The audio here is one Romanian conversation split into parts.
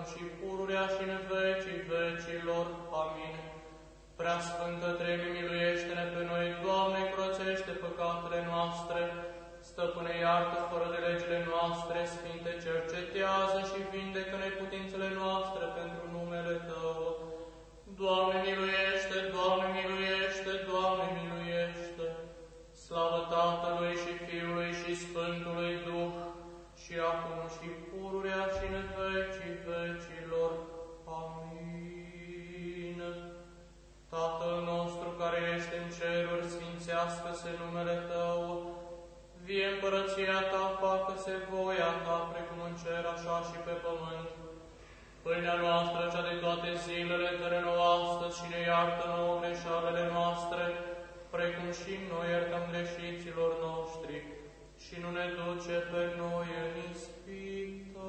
acum și pururea și în vecii vecilor. Amin. Prea Sfântă Tremi, miluiește-ne pe noi, Doamne, curățește păcatele noastre, Stăpâne, iartă fără de legile noastre, Sfinte, cercetează și vindecă neputințele noastre pentru numele Tău. Doamne, miluiește, Doamne, miluiește, sfințească-se numele Tău, Vie împărăția ta, facă-se voia ta, precum în cer, așa și pe pământ. Pâinea noastră, cea de toate zilele, dă nouă astăzi și ne iartă nouă greșalele noastre, precum și noi iertăm greșiților noștri. Și nu ne duce pe noi în ispită,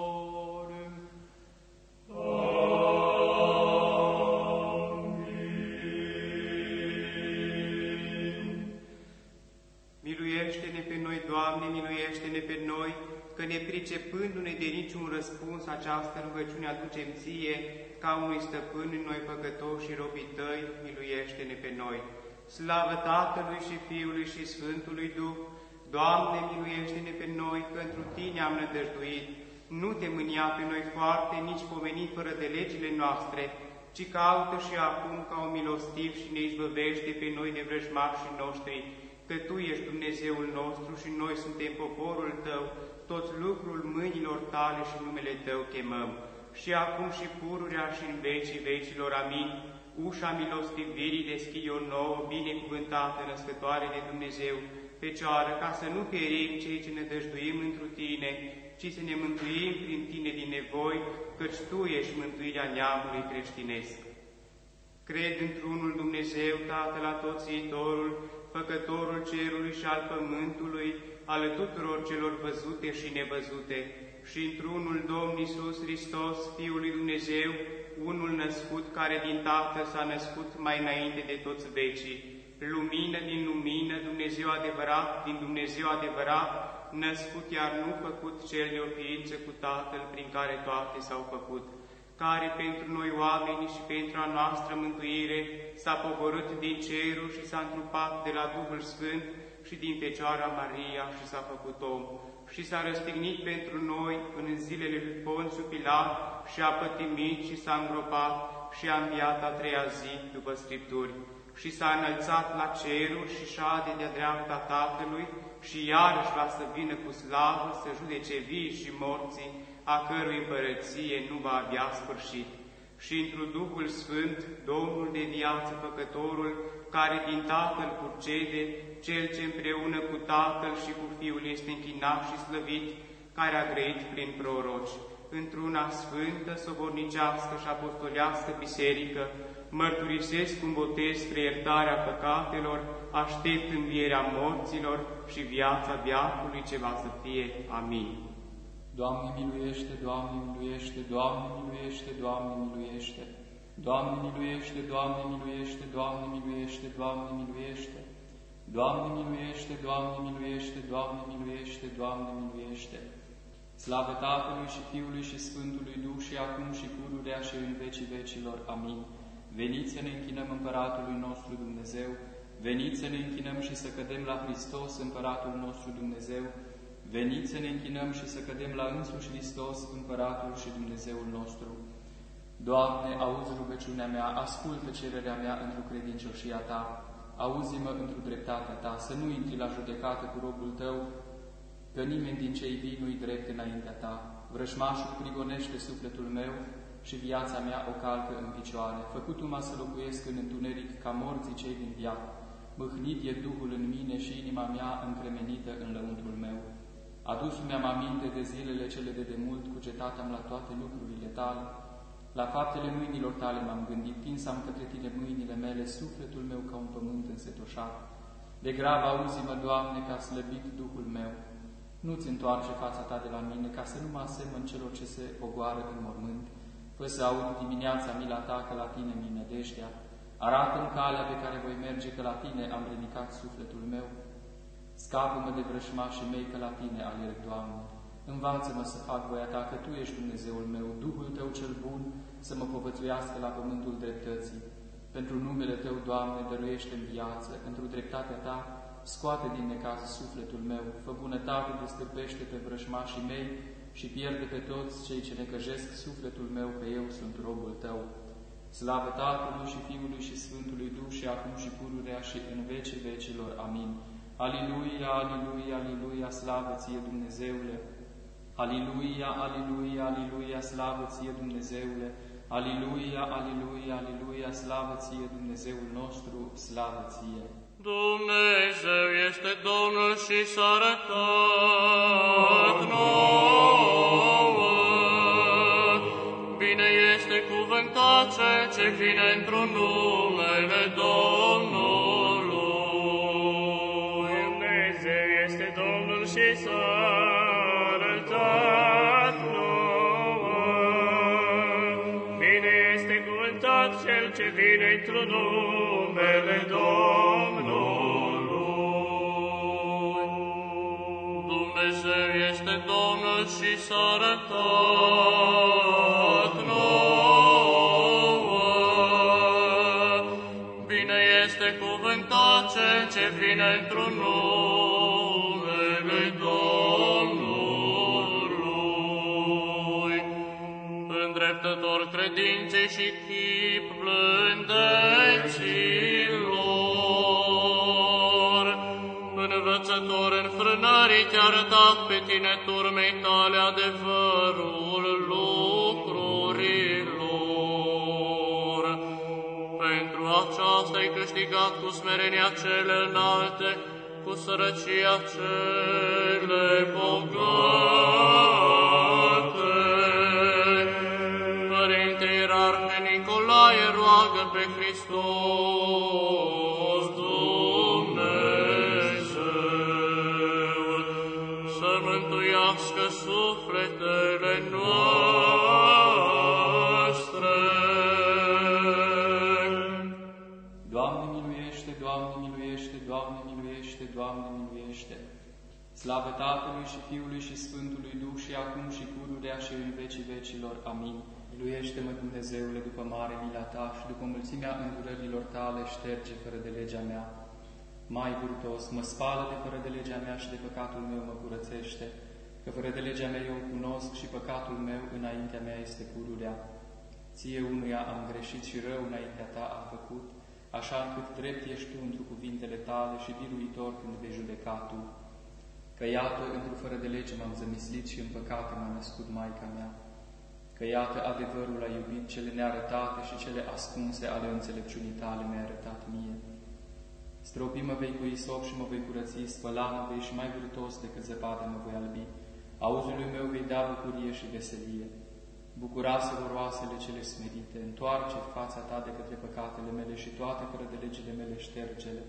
Pricepându-ne de niciun răspuns această rugăciune aducem Ție, ca unui stăpân în noi păcătoși și robii Tăi, miluiește-ne pe noi. Slavă Tatălui și Fiului și Sfântului Duh, Doamne, miluiește-ne pe noi, că întru Tine am nădăjduit. Nu te mânia pe noi foarte, nici pomeni fără de legile noastre, ci caută și acum ca un milostiv și ne izbăvește pe noi de vrăjmașii noștri, că Tu ești Dumnezeul nostru și noi suntem poporul Tău, tot lucrul mâinilor Tale și numele Tău chemăm. Și acum și pururea și în vecii vecilor, amin. Ușa milostivirii deschide o nouă, binecuvântată, născătoare de Dumnezeu, Fecioară, ca să nu pierim cei ce ne dăjduim întru Tine, ci să ne mântuim prin Tine din nevoi, căci Tu ești mântuirea neamului creștinesc. Cred într-unul Dumnezeu, Tatăl Atotțiitorul, Făcătorul cerului și al pământului, ale tuturor celor văzute și nevăzute, și într-unul Domn Iisus Hristos, Fiul lui Dumnezeu, unul născut, care din Tatăl s-a născut mai înainte de toți vecii, lumină din lumină, Dumnezeu adevărat din Dumnezeu adevărat, născut iar nu făcut cel de o ființă cu Tatăl, prin care toate s-au făcut, care pentru noi oamenii și pentru a noastră mântuire s-a pogorât din cerul și s-a întrupat de la Duhul Sfânt și din Fecioara Maria și s-a făcut om și s-a răstignit pentru noi în zilele lui Ponțiu Pilat și a pătimit și s-a îngropat și a înviat a treia zi după Scripturi și s-a înălțat la ceruri și șade de-a dreapta Tatălui și iarăși va să vină cu slavă să judece vii și morții, a cărui împărăție nu va avea sfârșit. Și într Duhul Sfânt, Domnul de viață păcătorul, care din Tatăl curcede, Cel ce împreună cu Tatăl și cu Fiul este închinat și slăvit, care a grăit prin proroci, într-una sfântă, sobornicească și apostolească biserică, mărturisesc un botez spre iertarea păcatelor, aștept învierea morților și viața viacului ce va să fie. Amin. Doamne miluiește, Doamne miluiește, Doamne miluiește, Doamne miluiește. Doamne miluiește, Doamne miluiește, Doamne miluiește, Doamne miluiește. Doamne miluiește, Doamne miluiește, Doamne miluiește, Doamne miluiește. Slavă Tatălui și Fiului și Sfântului Duh și acum și pururea și în vecii vecilor. Amin. Veniți să ne închinăm Împăratului nostru Dumnezeu, veniți să ne închinăm și să cădem la Hristos, Împăratul nostru Dumnezeu, veniți să ne închinăm și să cădem la însuși Hristos, Împăratul și Dumnezeul nostru. Doamne, auzi rugăciunea mea, ascultă cererea mea într-o credincioșia Ta, auzi-mă într-o dreptatea Ta, să nu intri la judecată cu robul Tău, că nimeni din cei vii nu-i drept înaintea Ta. Vrășmașul prigonește sufletul meu și viața mea o calcă în picioare. Făcut-mă să locuiesc în întuneric ca morții cei din viață. Mâhnit e Duhul în mine și inima mea încremenită în lăuntrul meu. Adus-mi am aminte de zilele cele de demult, cugetat am la toate lucrurile tale. La faptele mâinilor tale m-am gândit, tins am către tine mâinile mele, sufletul meu ca un pământ însetoșat. De grav auzi-mă, Doamne, ca slăbit Duhul meu. Nu-ți întoarce fața ta de la mine, ca să nu mă asemăn celor ce se ogoară în mormânt. Fă să aud dimineața mila ta, că la tine mi nădejdea. Arată-mi calea pe care voi merge, că la tine am ridicat sufletul meu. Scapă-mă de vrășmașii mei, că la tine alerg, Doamne. Învață-mă să fac voia ta, că Tu ești Dumnezeul meu, Duhul Tău cel bun, să mă povățuiască la pământul dreptății. Pentru numele Tău, Doamne, dăruiește în viață, pentru dreptatea Ta, scoate din necaz sufletul meu, fă bunătate, destârpește pe vrășmașii mei și pierde pe toți cei ce necăjesc sufletul meu, că eu sunt robul Tău. Slavă Tatălui și Fiului și Sfântului Duh și acum și pururea și în vecii vecilor. Amin. Aliluia, aliluia, aliluia, slavă ție Dumnezeule! Aliluia, aliluia, aliluia, slavă ție Dumnezeule! Aliluia, aliluia, aliluia, slavă ție Dumnezeul nostru, slavă ție! Dumnezeu este Domnul și s-a arătat nouă. Bine este cuvântat cel ce vine într-un numele Domnului. Dumnezeu este Domnul și s-a este cuvântat cel ce vine într-un numele Domnului. Dumnezeu este Domnul și s-a arătat nouă. Bine este cuvântat cel ce vine într-un numele credinței și chip blândeților, învățător în frânării te-a arătat pe tine turmei tale adevărul lucrurilor. Pentru aceasta ai câștigat cu smerenia cele înalte, cu sărăcia cele bogate. Pe Hristos Dumnezeu să mântuiască sufletele noastre. Doamne miluiește, Doamne miluiește, Doamne miluiește, Doamne miluiește. Slavă Tatălui și Fiului și Sfântului Duh și acum și pururea și în vecii vecilor. Amin. Miluiește-mă, Dumnezeule, după mare mila Ta și după mulțimea îndurărilor Tale, șterge fără de legea mea. Mai virtuos, mă spală de fără de legea mea și de păcatul meu mă curățește, că fără de legea mea eu cunosc și păcatul meu înaintea mea este pururea. Ție unuia am greșit și rău înaintea Ta am făcut, așa încât drept ești Tu într cuvintele Tale și biruitor când vei judeca Tu. Că iată, într fără de lege m-am zămislit și în păcate m-a născut Maica mea. Că iată, adevărul a iubit cele nearătate și cele ascunse ale înțelepciunii Tale mi-ai arătat mie. Stropi-mă vei cu isop și mă vei curăți, spăla-mă vei și mai virtuos decât zăpadă mă voi albi. Auzului meu vei da bucurie și veselie. Bucurați-vă roasele cele smerite, întoarce fața ta de către păcatele mele și toate fără de legile mele ștergele.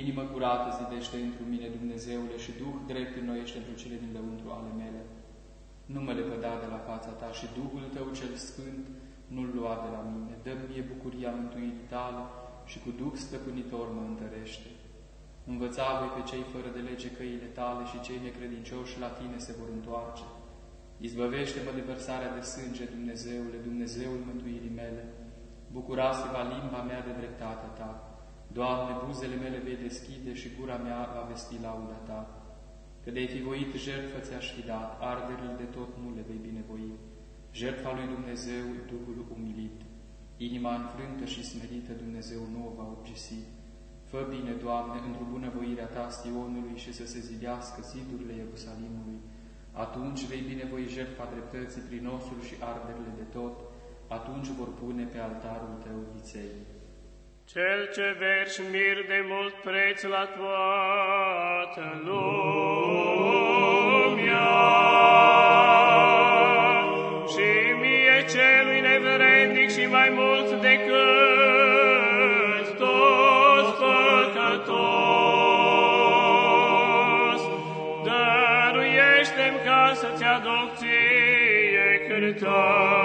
Inimă curată zidește într mine, Dumnezeule, și Duh drept înnoiește într cele din lăuntru ale mele. Nu mă lepăda de la fața ta și Duhul tău cel sfânt nu-l lua de la mine. Dă-mi mie bucuria mântuirii tale și cu Duh stăpânitor mă întărește. Învăța voi pe cei fără de lege căile tale și cei necredincioși la tine se vor întoarce. Izbăvește-mă de vărsarea de sânge, Dumnezeule, Dumnezeul mântuirii mele. Bucurați-vă limba mea de dreptatea ta. Doamne, buzele mele vei deschide și gura mea va vesti lauda ta. Că de-ai fi voit jertfă ți-aș fi dat, arderile de tot nu le vei binevoi. Jertfa lui Dumnezeu, Duhul umilit. Inima înfrântă și smerită Dumnezeu nu o va obgesi. Fă bine, Doamne, într-o bunăvoirea Ta Sionului și să se zidească zidurile Ierusalimului. Atunci vei binevoi jertfa dreptății prin osul și arderile de tot, atunci vor pune pe altarul Tău viței. Cel ce verși mir de mult preț la toată lumea și mie celui nevrednic și mai mult decât toți păcătos, dăruiește-mi ca să-ți aduc ție cântare.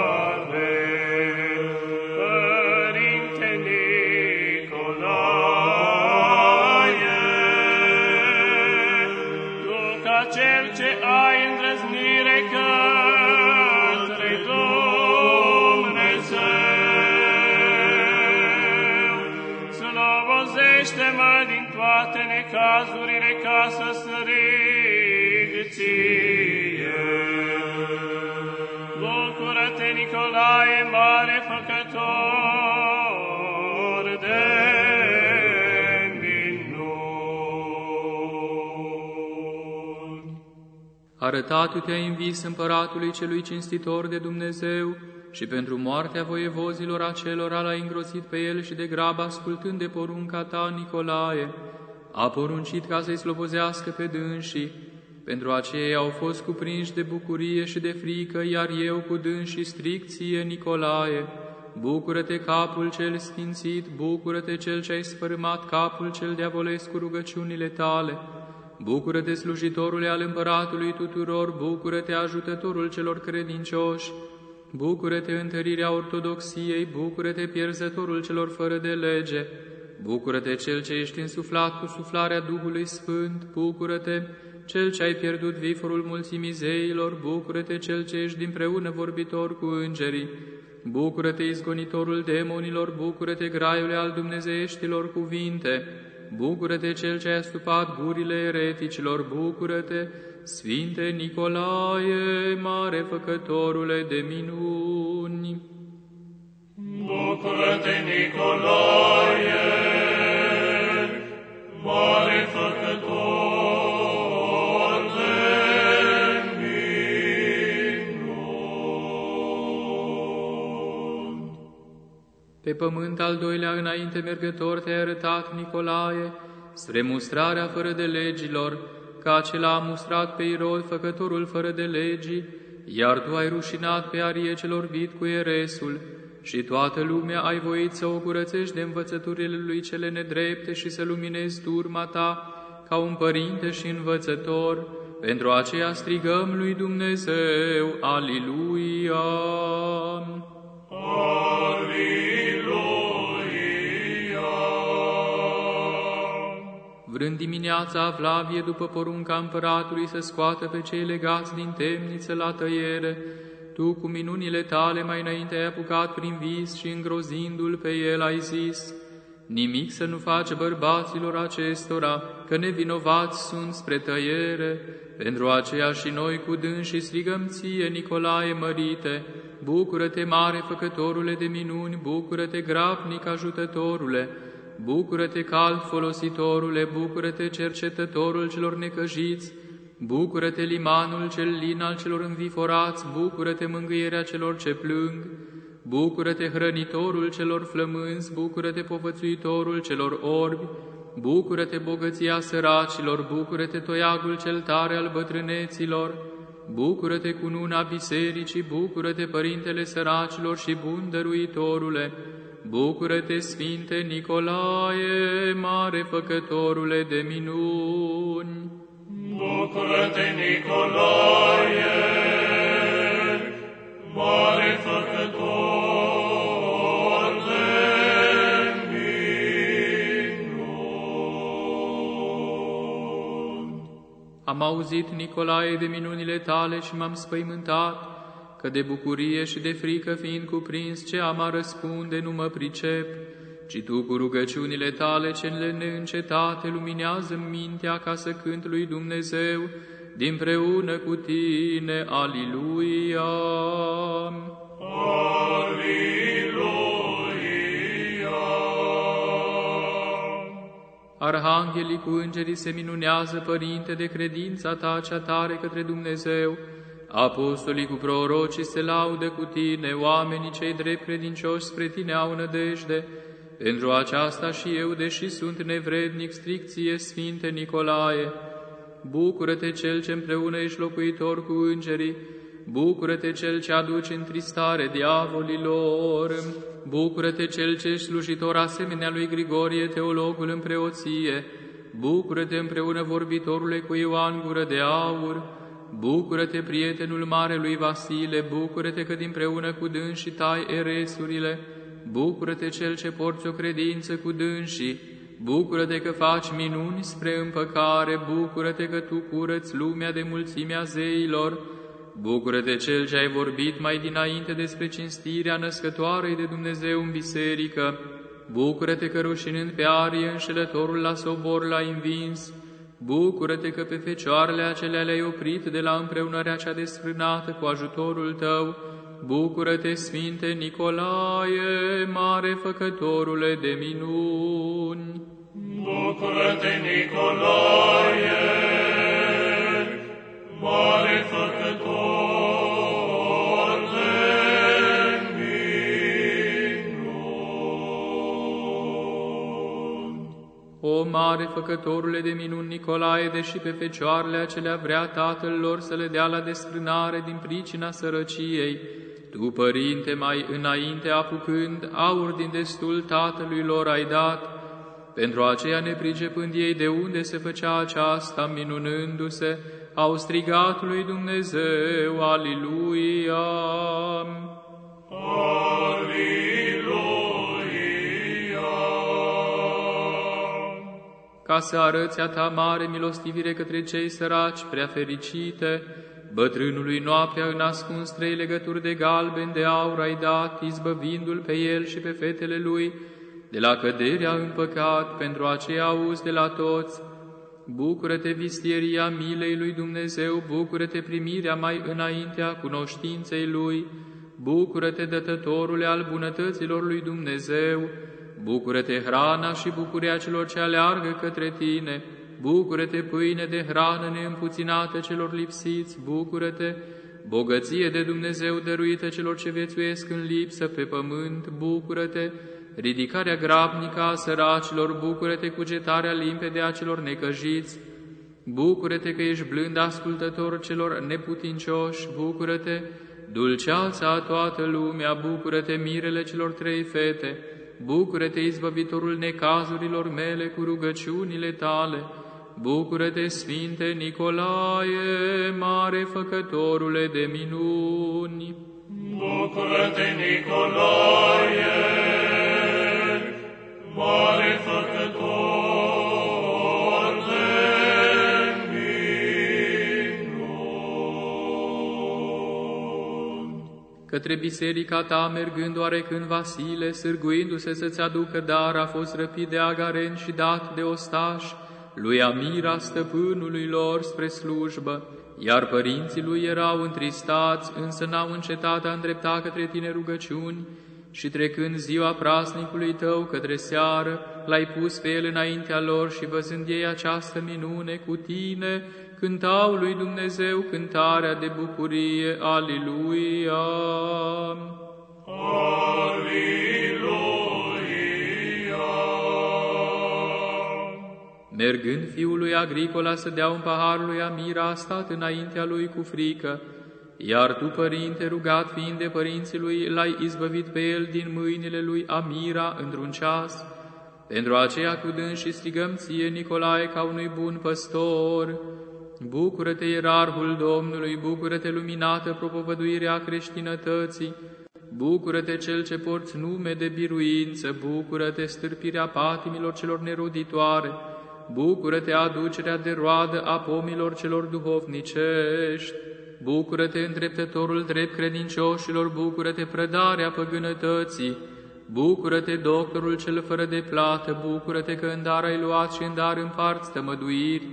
Arătat tu te-ai învis împăratului celui cinstitor de Dumnezeu și pentru moartea voievozilor acelora l-ai îngrozit pe el și de grab ascultând de porunca ta, Nicolae, a poruncit ca să-i slobozească pe dânsii, pentru aceea au fost cuprinși de bucurie și de frică, iar eu cu dânsii stricție, Nicolae, bucură-te capul cel sfințit, bucură-te cel ce ai spărâmat capul cel diavolesc cu rugăciunile tale, Bucură-te, slujitorule al împăratului tuturor, bucură-te, ajutătorul celor credincioși, bucură-te, întărirea ortodoxiei, bucură-te, pierzătorul celor fără de lege, bucură-te, cel ce ești însuflat cu suflarea Duhului Sfânt, bucură-te, cel ce ai pierdut viforul mulțimii zeilor, bucură-te, cel ce ești dinpreună vorbitor cu îngerii, bucură-te, izgonitorul demonilor, bucură-te, graiule al dumnezeieștilor cuvinte, Bucură-te cel ce ai astupat gurile ereticilor, bucură-te, Sfinte Nicolae, mare făcătorule de minuni. Bucură-te, Nicolae, mare făcător Pe pământ al doilea înainte mergător te-ai arătat, Nicolae, spre mustrarea fără de legilor, ca acela a mustrat pe Irod, făcătorul fără de legii, iar tu ai rușinat pe arie celor vid cu eresul, și toată lumea ai voit să o curățești de învățăturile lui cele nedrepte și să luminezi turma ta ca un părinte și învățător, pentru aceea strigăm lui Dumnezeu, Aliluia! Vrând dimineața Flavie după porunca împăratului să scoată pe cei legați din temniță la tăiere, tu cu minunile tale mai înainte ai apucat prin vis și îngrozindu-l pe el ai zis, Nimic să nu faci bărbaților acestora, că nevinovați sunt spre tăiere, pentru aceea și noi cu și strigăm ție, Nicolae mărite, bucură-te mare făcătorule de minuni, bucură-te grabnic ajutătorule, bucură-te cal folositorule, bucură-te cercetătorul celor necăjiți, bucură-te limanul cel lin al celor înviforați, bucură-te mângâierea celor ce plâng, bucură-te hrănitorul celor flămânzi, bucură-te povățuitorul celor orbi, bucură-te bogăția săracilor, bucură-te toiagul cel tare al bătrâneților, Bucură-te cu nuna bisericii, bucură-te, Părintele săracilor și bun dăruitorule, Bucură-te, Sfinte Nicolae, mare făcătorule de minuni! Bucură-te, Nicolae, mare făcător de minuni! Am auzit, Nicolae, de minunile tale și m-am spăimântat, că de bucurie și de frică fiind cuprins ce am a răspunde nu mă pricep, ci Tu cu rugăciunile Tale cele neîncetate luminează mintea ca să cânt lui Dumnezeu, dinpreună cu Tine, Aliluia! Aliluia! Arhanghelii cu îngerii se minunează, Părinte, de credința Ta cea tare către Dumnezeu, Apostolii cu prorocii se laudă cu tine, oamenii cei drept credincioși spre tine au nădejde. Pentru aceasta și eu, deși sunt nevrednic, stricție Sfinte Nicolae, bucură-te cel ce împreună ești locuitor cu îngerii, bucură-te cel ce aduci în tristare diavolilor, bucură-te cel ce ești slujitor asemenea lui Grigorie, teologul în preoție, bucură-te împreună vorbitorule cu Ioan gură de aur, Bucură-te, prietenul marelui Vasile, bucură-te că dinpreună cu dânsi tai eresurile, bucură-te cel ce porți o credință cu dânsii, bucură-te că faci minuni spre împăcare, bucură-te că tu curăți lumea de mulțimea zeilor, bucură-te cel ce ai vorbit mai dinainte despre cinstirea născătoarei de Dumnezeu în biserică, bucură-te că rușinând pe arie înșelătorul la sobor l-ai învins, Bucură-te că pe fecioarele acelea le-ai oprit de la împreunarea cea desfrânată cu ajutorul tău. Bucură-te, Sfinte Nicolae, mare făcătorule de minuni. Bucură-te, Nicolae, mare făcător O mare făcătorule de minuni Nicolae, deși pe fecioarele acelea vrea tatăl lor să le dea la desfrânare din pricina sărăciei, tu, Părinte, mai înainte apucând, aur din destul tatălui lor ai dat, pentru aceea nepricepând ei de unde se făcea aceasta, minunându-se, au strigat lui Dumnezeu, Aliluia! Aliluia! Ca să arăți a ta mare milostivire către cei săraci, prea fericite, bătrânului noaptea în ascuns trei legături de galben de aur ai dat, izbăvindu-l pe el și pe fetele lui, de la căderea în păcat, pentru aceea auzi de la toți, Bucură-te, vistieria milei lui Dumnezeu, bucură-te primirea mai înaintea cunoștinței lui, bucură-te, dătătorule al bunătăților lui Dumnezeu, Bucură-te, hrana și bucuria celor ce aleargă către tine, bucură-te, pâine de hrană neîmpuținată celor lipsiți, bucură-te, bogăție de Dumnezeu dăruită celor ce viețuiesc în lipsă pe pământ, bucură-te, ridicarea grabnică a săracilor, bucură-te, cugetarea limpede a celor necăjiți, bucură-te că ești blând ascultător celor neputincioși, bucură-te, dulceața a toată lumea, bucură-te, mirele celor trei fete, Bucură-te, izbăvitorul necazurilor mele cu rugăciunile tale, Bucură-te, Sfinte Nicolae, mare făcătorule de minuni! Bucură-te, Nicolae, mare făcător Către biserica ta, mergând oarecând Vasile, sârguindu-se să-ți aducă dar, a fost răpit de agaren și dat de ostaș, lui Amira, stăpânului lor, spre slujbă, iar părinții lui erau întristați, însă n-au încetat a îndrepta către tine rugăciuni, și trecând ziua prasnicului tău către seară, l-ai pus pe el înaintea lor și văzând ei această minune cu tine, cântau lui Dumnezeu cântarea de bucurie, Aliluia! Aliluia! Mergând fiul lui Agricola să dea un pahar lui Amira, a stat înaintea lui cu frică, iar tu, părinte, rugat fiind de părinții lui, l-ai izbăvit pe el din mâinile lui Amira într-un ceas. Pentru aceea cu dâns și strigăm ție, Nicolae, ca unui bun păstor. Bucură-te, ierarhul Domnului, bucură-te, luminată propovăduirea creștinătății, bucură-te, cel ce porți nume de biruință, bucură-te, stârpirea patimilor celor neroditoare, bucură-te, aducerea de roadă a pomilor celor duhovnicești, bucură-te, îndreptătorul drept credincioșilor, bucură-te, prădarea păgânătății, bucură-te, doctorul cel fără de plată, bucură-te că în dar ai luat și în dar împarți tămăduiri,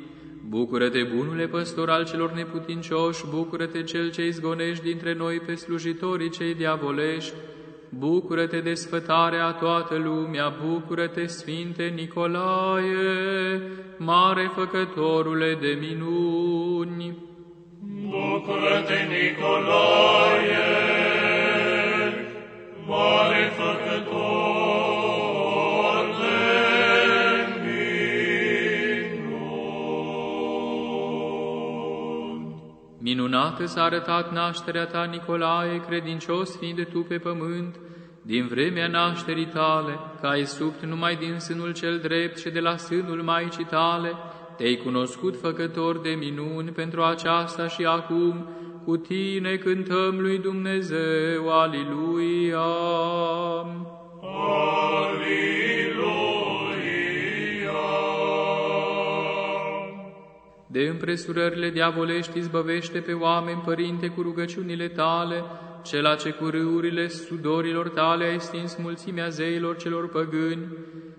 Bucură-te, bunule păstor al celor neputincioși, bucură-te cel ce izgonești dintre noi pe slujitorii cei diavolești, bucură-te de sfătarea toată lumea, bucură-te, Sfinte Nicolae, mare făcătorule de minuni. Bucură-te, Nicolae, mare făcător Minunată s-a arătat nașterea ta, Nicolae, credincios fiind tu pe pământ, din vremea nașterii tale, că ai subt numai din sânul cel drept și de la sânul Maicii tale, te-ai cunoscut făcător de minuni pentru aceasta și acum, cu tine cântăm lui Dumnezeu, Aliluia! De împresurările diavolești izbăvește pe oameni, Părinte, cu rugăciunile tale, cela ce cu râurile sudorilor tale ai stins mulțimea zeilor celor păgâni,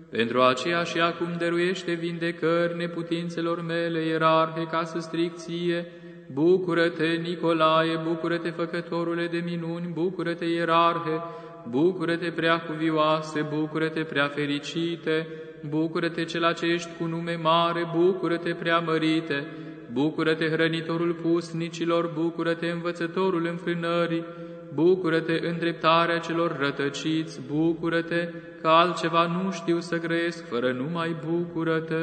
pentru aceea și acum dăruiește vindecări neputințelor mele, ierarhe, ca să stric ție, Bucură-te, Nicolae, bucură-te, făcătorule de minuni, bucură-te, ierarhe, bucură-te, prea cuvioase, bucură-te, prea fericite, bucură-te, cela ce ești cu nume mare, bucură-te, prea mărite, bucură-te, hrănitorul pusnicilor, bucură-te, învățătorul înfrânării, bucură-te, îndreptarea celor rătăciți, bucură-te, că altceva nu știu să grăiesc, fără numai bucură-te.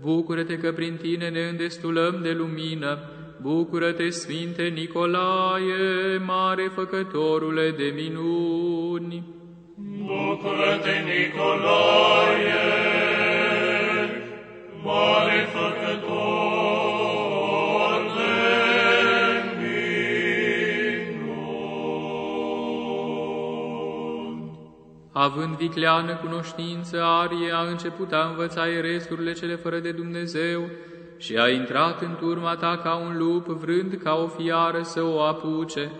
Bucură-te că prin tine ne îndestulăm de lumină, bucură-te, Sfinte Nicolae, mare făcătorule de minuni. Bucură-te, Nicolae, mare făcător de minuni. Având vicleană cunoștință arie, a început a învăța eresurile cele fără de Dumnezeu și a intrat în turma ta ca un lup, vrând ca o fiară să o apuce,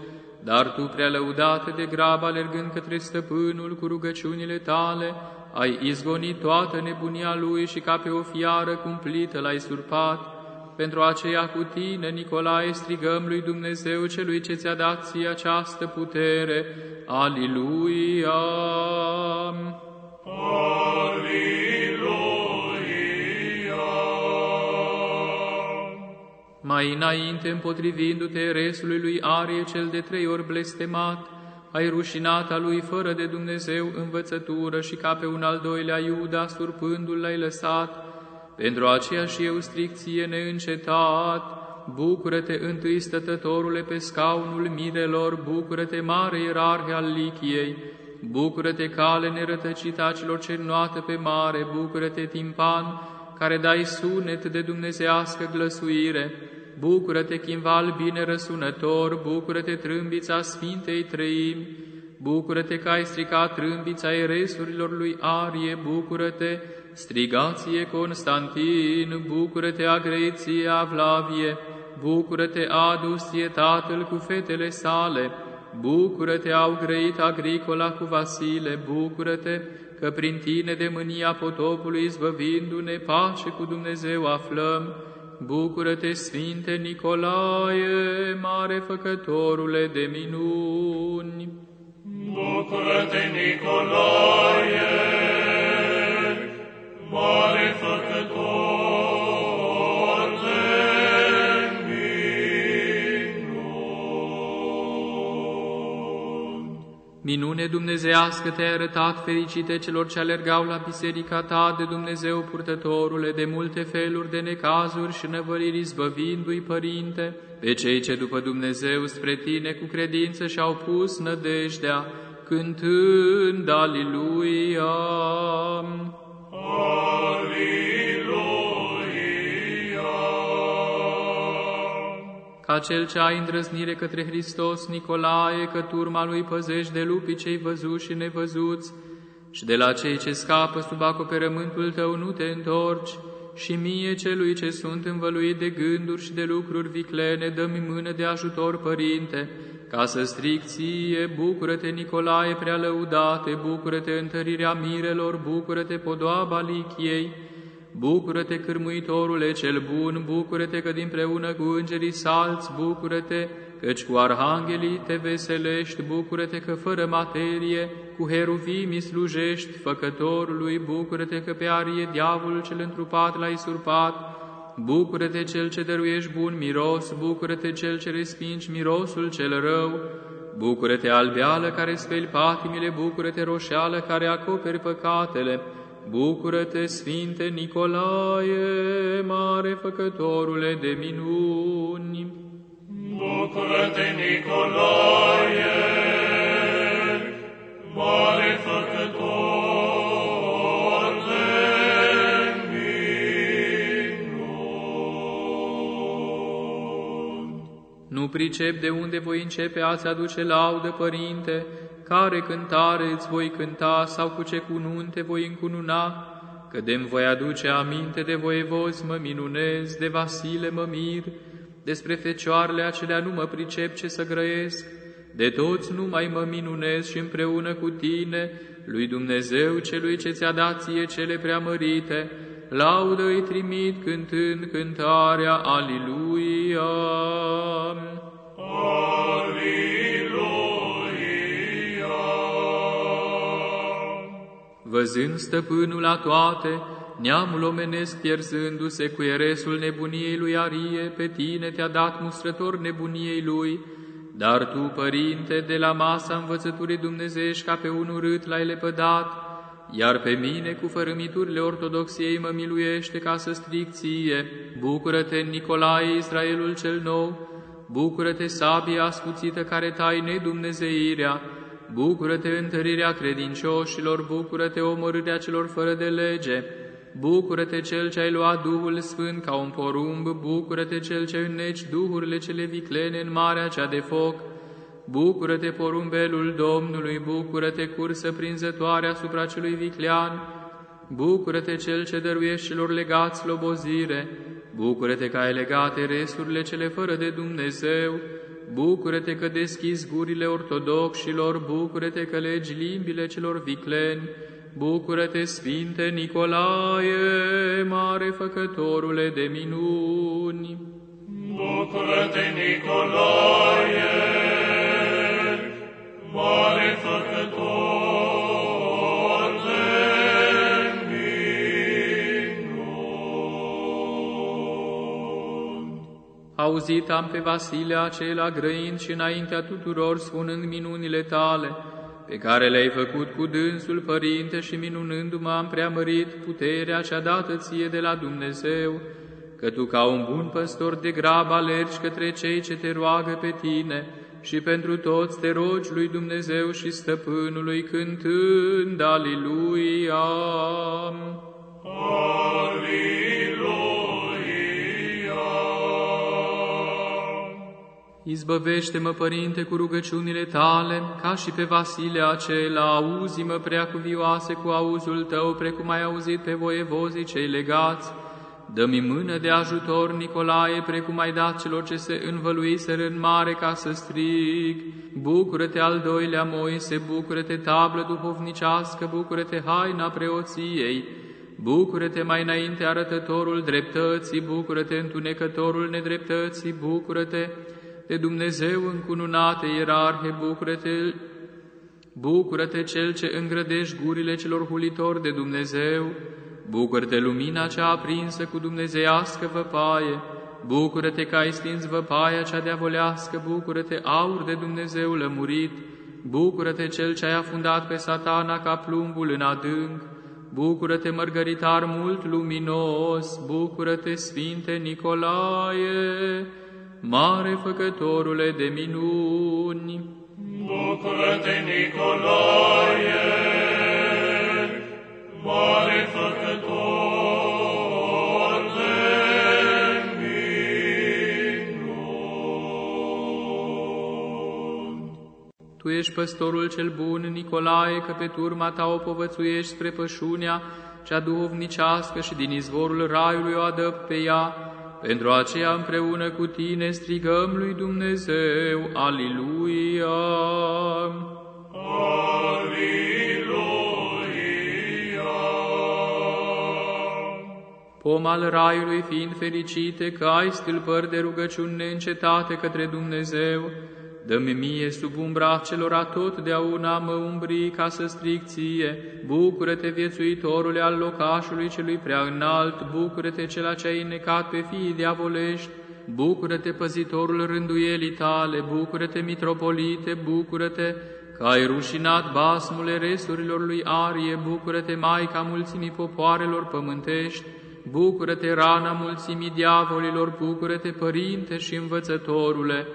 dar tu, prea lăudată de grab, alergând către stăpânul cu rugăciunile tale, ai izgonit toată nebunia lui și ca pe o fiară cumplită l-ai surpat. Pentru aceea cu tine, Nicolae, strigăm lui Dumnezeu celui ce ți-a dat ție această putere. Aliluia! Mai înainte, împotrivindu-te resului lui Arie cel de trei ori blestemat, ai rușinat a lui fără de Dumnezeu învățătură și ca pe un al doilea Iuda, surpându-l l-ai lăsat, pentru aceea și eu stricție neîncetat, bucură-te întâi stătătorule pe scaunul mirelor, bucură-te mare ierarhe al Lichiei, bucură-te cale nerătăcită a celor ce noată pe mare, bucură-te timpan, care dai sunet de dumnezească glăsuire, bucură-te chimval bine răsunător, bucură-te trâmbița Sfintei Trăimi, bucură-te că ai stricat trâmbița eresurilor lui Arie, bucură-te, strigație Constantin, bucură-te agreiție Avlavie, bucură-te adusie tatăl cu fetele sale, bucură-te au grăit Agricola cu Vasile, bucură-te că prin tine de mânia potopului izbăvindu-ne pace cu Dumnezeu aflăm, bucură-te Sfinte Nicolae, mare făcătorule de minuni. Bucură-te, Nicolae, mare făcător Minune dumnezeiască te-ai arătat fericite celor ce alergau la biserica ta de Dumnezeu purtătorule de multe feluri de necazuri și năvăliri izbăvindu-i, Părinte, pe cei ce după Dumnezeu spre tine cu credință și-au pus nădejdea, cântând Aliluia. Ca cel ce ai îndrăznire către Hristos, Nicolae, că turma lui păzești de lupii cei văzuți și nevăzuți, și de la cei ce scapă sub acoperământul tău nu te întorci, și mie celui ce sunt învăluit de gânduri și de lucruri viclene, dă-mi mână de ajutor, Părinte, ca să stric ție, bucură-te, Nicolae, prea lăudate, bucură-te întărirea mirelor, bucură-te, podoaba lichiei, Bucură-te, cârmuitorule cel bun, bucură-te că dinpreună cu îngerii salți, bucură-te, căci cu arhanghelii te veselești, bucură-te că fără materie, cu heruvimii slujești, făcătorului, bucură-te că pe arie diavolul cel întrupat l-ai surpat, bucură-te cel ce dăruiești bun miros, bucură-te cel ce respingi mirosul cel rău, bucură-te albeală care speli patimile, bucură-te roșeală care acoperi păcatele, Bucură-te, Sfinte Nicolae, mare făcătorule de minuni! Bucură-te, Nicolae, mare făcător de minuni! Nu pricep de unde voi începe a-ți aduce laudă, Părinte, care cântare îți voi cânta sau cu ce cununte voi încununa, că de voi aduce aminte de voievozi mă minunez, de Vasile mă mir, despre fecioarele acelea nu mă pricep ce să grăiesc, de toți nu mai mă minunez și împreună cu tine, lui Dumnezeu celui ce ți-a dat ție cele preamărite, laudă îi trimit cântând cântarea Aliluia. Văzând stăpânul la toate, neamul omenesc pierzându-se cu eresul nebuniei lui Arie, pe tine te-a dat mustrător nebuniei lui, dar tu, Părinte, de la masa învățăturii dumnezești ca pe un urât l-ai lepădat, iar pe mine cu fărâmiturile ortodoxiei mă miluiește ca să stric ție. Bucură-te, Nicolae, Israelul cel nou, bucură-te, sabia ascuțită care tai nedumnezeirea, Bucură-te întărirea credincioșilor, bucură-te omorârea celor fără de lege, bucură-te cel ce ai luat Duhul Sfânt ca un porumb, bucură-te cel ce înneci duhurile cele viclene în marea cea de foc, bucură-te porumbelul Domnului, bucură-te cursă prinzătoare asupra celui viclean, bucură-te cel ce dăruiești celor legați lobozire, bucură-te că ai legate resurile cele fără de Dumnezeu, Bucură-te că deschizi gurile ortodoxilor, bucură-te că legi limbile celor vicleni, bucură-te, Sfinte Nicolae, mare făcătorule de minuni. Bucură-te, Nicolae, Auzit am pe Vasile acela grăind și înaintea tuturor spunând minunile tale, pe care le-ai făcut cu dânsul, Părinte, și minunându-mă am preamărit puterea cea dată ție de la Dumnezeu, că tu ca un bun păstor de grab alergi către cei ce te roagă pe tine și pentru toți te rogi lui Dumnezeu și stăpânului cântând Aliluia. Aliluia. Izbăvește-mă, Părinte, cu rugăciunile tale, ca și pe Vasile acela, auzi-mă prea cuvioase cu auzul tău, precum ai auzit pe voievozii cei legați. Dă-mi mână de ajutor, Nicolae, precum ai dat celor ce se învăluiseră în mare ca să strig. Bucură-te al doilea Moise, bucură-te tablă duhovnicească, bucură-te haina preoției, Bucură-te mai înainte arătătorul dreptății, bucură-te întunecătorul nedreptății, bucură-te de Dumnezeu încununate, ierarhe, bucură-te, bucură-te cel ce îngrădești gurile celor hulitori de Dumnezeu, bucură-te lumina cea aprinsă cu dumnezeiască văpaie, bucură-te că ai stins văpaia cea deavolească, bucură-te aur de Dumnezeu lămurit, Bucură-te cel ce ai afundat pe satana ca plumbul în adânc, Bucură-te, mărgăritar mult luminos, bucură-te, Sfinte Nicolae, mare făcătorule de minuni. Bucură-te, Nicolae, mare făcător de minuni. Tu ești păstorul cel bun, Nicolae, că pe turma ta o povățuiești spre pășunea cea duhovnicească și din izvorul raiului o adăp pe ea, pentru aceea împreună cu tine strigăm lui Dumnezeu, Aliluia! Pom al raiului fiind fericite că ai stâlpări de rugăciuni neîncetate către Dumnezeu, Dă-mi mie sub umbra celor atotdeauna mă umbri ca să strig ție. Bucură-te, viețuitorule al locașului celui prea înalt, bucură-te cela ce ai înnecat pe fiii diavolești, bucură-te, păzitorul rânduielii tale, bucură-te, mitropolite, bucură-te, că ai rușinat basmule resurilor lui Arie, bucură-te, Maica mulțimii popoarelor pământești, bucură-te, rana mulțimii diavolilor, bucură-te, Părinte și Învățătorule,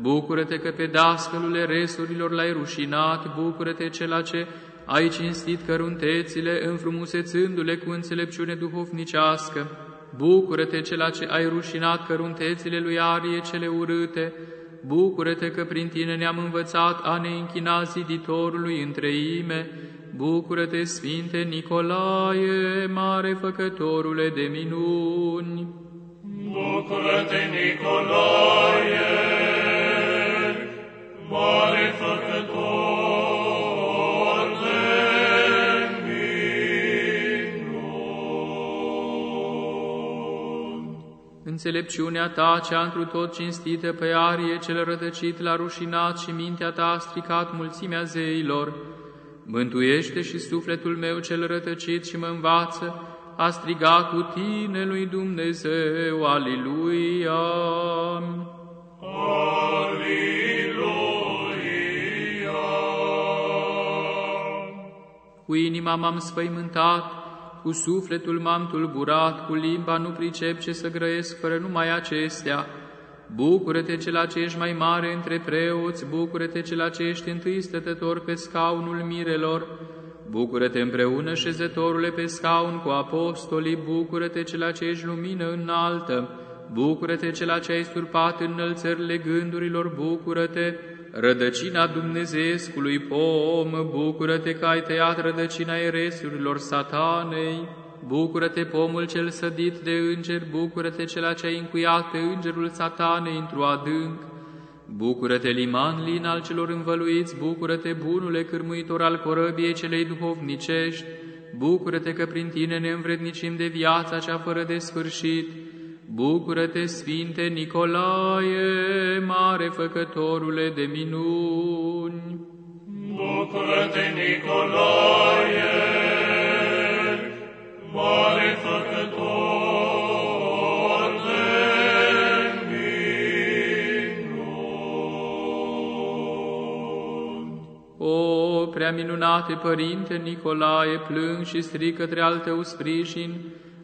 Bucură-te că pe dascălule resurilor l-ai rușinat, bucură-te cela ce ai cinstit căruntețile, înfrumusețându-le cu înțelepciune duhovnicească. Bucură-te cela ce ai rușinat căruntețile lui Arie cele urâte, Bucură-te că prin tine ne-am învățat a ne închina ziditorului întreime, Bucură-te, Sfinte Nicolae, mare făcătorule de minuni! Bucură-te, Nicolae, mare făcător de minuni. Înțelepciunea ta, cea întru tot cinstită pe arie, cel rădăcit l-a rușinat și mintea ta a stricat mulțimea zeilor, mântuiește și sufletul meu cel rătăcit și mă învață a striga cu tine lui Dumnezeu, Aliluia! Cu inima m-am sfăimântat, cu sufletul m-am tulburat, cu limba nu pricep ce să grăiesc fără numai acestea. Bucură-te cela ce ești mai mare între preoți, bucură-te cela ce ești întâi stătător pe scaunul mirelor, Bucură-te împreună, șezătorule pe scaun cu apostolii, bucură-te cela ce ești lumină înaltă, bucură-te cela ce ai surpat înălțările gândurilor, bucură-te, rădăcina Dumnezeescului pom, bucură-te că ai tăiat rădăcina eresurilor satanei, bucură-te pomul cel sădit de înger, bucură-te cela ce ai încuiat pe îngerul satanei într-o adânc, Bucură-te, liman lin al celor învăluiți, bucură-te, bunule cârmuitor al corăbiei celei duhovnicești, bucură-te că prin tine ne învrednicim de viața cea fără de sfârșit, bucură-te, Sfinte Nicolae, mare făcătorule de minuni. Bucură-te, Nicolae, mare făcător minunate Părinte Nicolae, plâng și strig către al tău sprijin,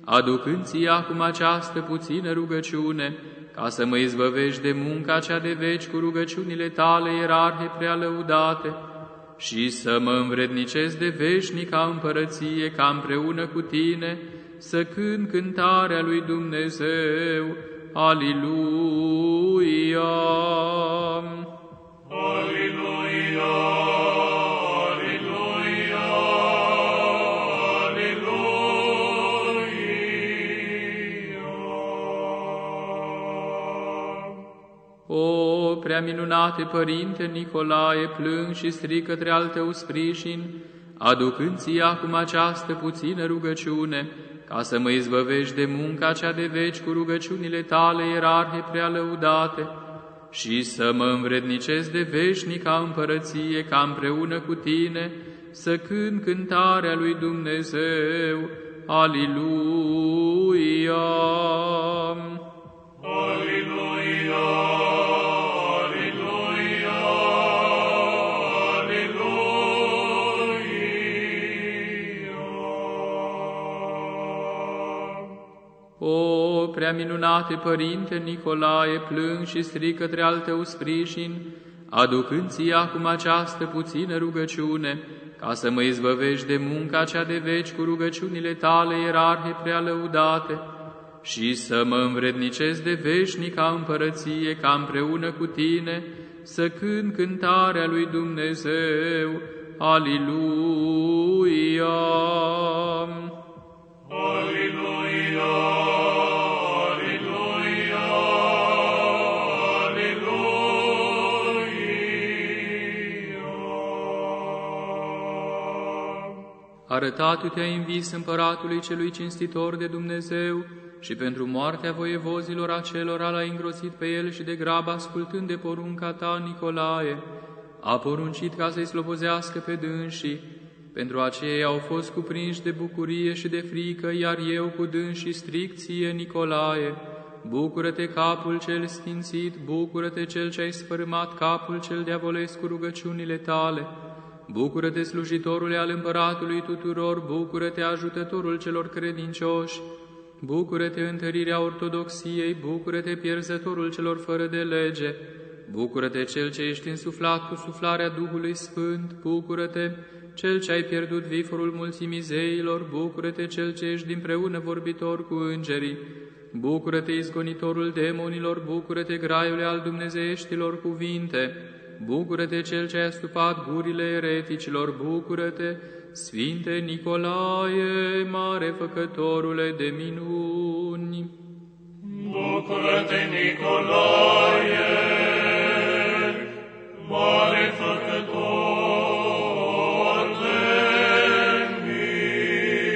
aducând ție acum această puțină rugăciune, ca să mă izbăvești de munca cea de veci cu rugăciunile tale, ierarhe prea lăudate, și să mă învrednicesc de veșnica împărăție, ca împreună cu tine să cânt cântarea lui Dumnezeu. Aliluia! Prea minunate Părinte Nicolae, plâng și strig către al tău sprijin, aducând ție acum această puțină rugăciune, ca să mă izbăvești de munca cea de veci cu rugăciunile tale, ierarhe prea lăudate, și să mă învrednicesc de veșnica împărăție, ca împreună cu tine să cânt cântarea lui Dumnezeu. Aliluia! Prea minunate Părinte Nicolae, plâng și strig către al tău sprijin, aducând ție acum această puțină rugăciune, ca să mă izbăvești de munca cea de veci cu rugăciunile tale ierarhe prea lăudate, și să mă învrednicesc de veșnica împărăție ca împreună cu tine să cânt cântarea lui Dumnezeu. Aliluia! Arătat te-ai învis împăratului celui cinstitor de Dumnezeu și pentru moartea voievozilor acelora l-a îngrosit pe el și de grab ascultând de porunca ta, Nicolae, a poruncit ca să-i slobozească pe dânsii, pentru aceea au fost cuprinși de bucurie și de frică, iar eu cu dânsii stricție, Nicolae, Bucură-te capul cel sfințit, bucură-te cel ce ai spărmat capul cel diavolesc cu rugăciunile tale, Bucură-te, slujitorule al împăratului tuturor, bucură-te, ajutătorul celor credincioși, bucură-te, întărirea ortodoxiei, bucură-te, pierzătorul celor fără de lege, bucură-te, cel ce ești însuflat cu suflarea Duhului Sfânt, bucură-te, cel ce ai pierdut viforul mulțimii zeilor, bucură-te, cel ce ești dinpreună vorbitor cu îngerii, bucură-te, izgonitorul demonilor, bucură-te, graiule al dumnezeieștilor cuvinte, bucură-te cel ce ai astupat gurile ereticilor, bucură-te, Sfinte Nicolae, mare făcătorule de minuni. Bucură-te, Nicolae, mare făcător de minuni.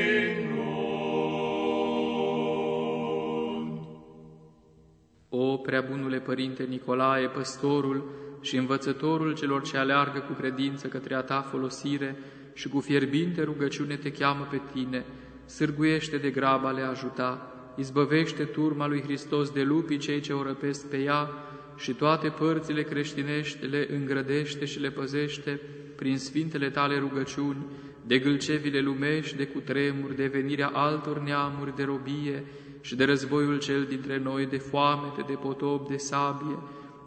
O, prea bunule Părinte Nicolae, păstorul, și învățătorul celor ce aleargă cu credință către a ta folosire și cu fierbinte rugăciune te cheamă pe tine, sârguiește de graba le ajuta, izbăvește turma lui Hristos de lupii cei ce o răpesc pe ea și toate părțile creștinești le îngrădește și le păzește prin sfintele tale rugăciuni, de gâlcevile lumești, de cutremuri, de venirea altor neamuri, de robie și de războiul cel dintre noi, de foamete, de potop, de sabie,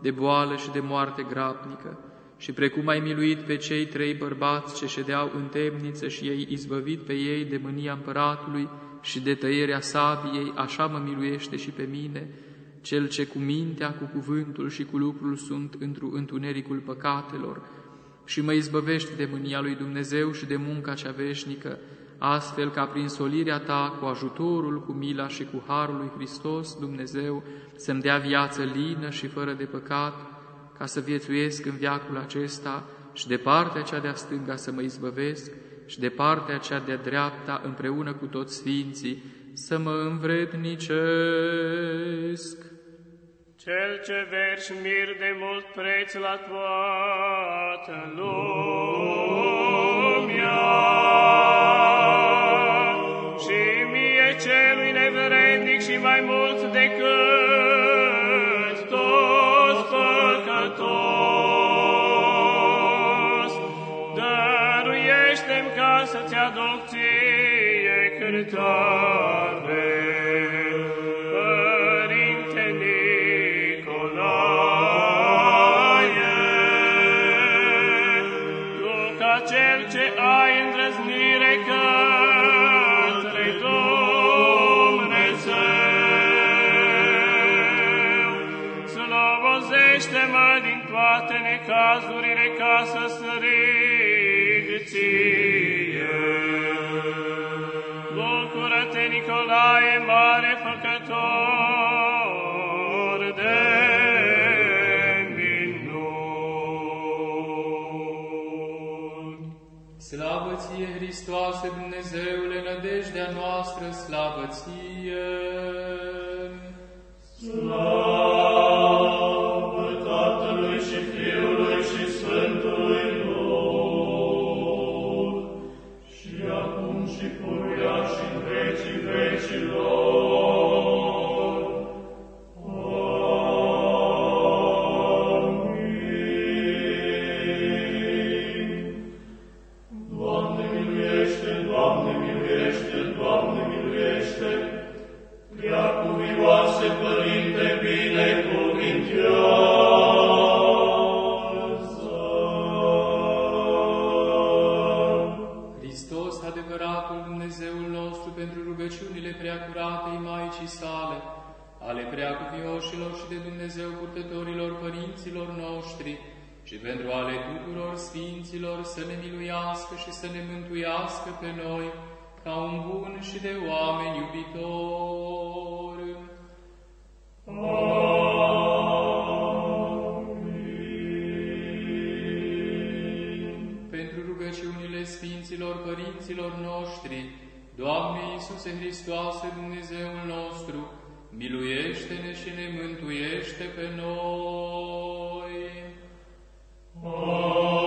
de boală și de moarte grapnică, și precum ai miluit pe cei trei bărbați ce ședeau în temniță și ei izbăvit pe ei de mânia împăratului și de tăierea sabiei, așa mă miluiește și pe mine, cel ce cu mintea, cu cuvântul și cu lucrul sunt într întunericul păcatelor, și mă izbăvește de mânia lui Dumnezeu și de munca cea veșnică, astfel ca prin solirea ta, cu ajutorul, cu mila și cu harul lui Hristos, Dumnezeu, să-mi dea viață lină și fără de păcat, ca să viețuiesc în viacul acesta și de partea cea de-a stânga să mă izbăvesc și de partea cea de-a dreapta împreună cu toți sfinții să mă învrednicesc. Cel ce verși mir de mult preț la toată lumea, ca să-ți aduc ție și pentru ale tuturor sfinților să ne miluiască și să ne mântuiască pe noi ca un bun și de oameni iubitor. Pentru rugăciunile Sfinților Părinților noștri, Doamne Iisuse Hristoase, Dumnezeul nostru, miluiește-ne și ne mântuiește pe noi. Oh.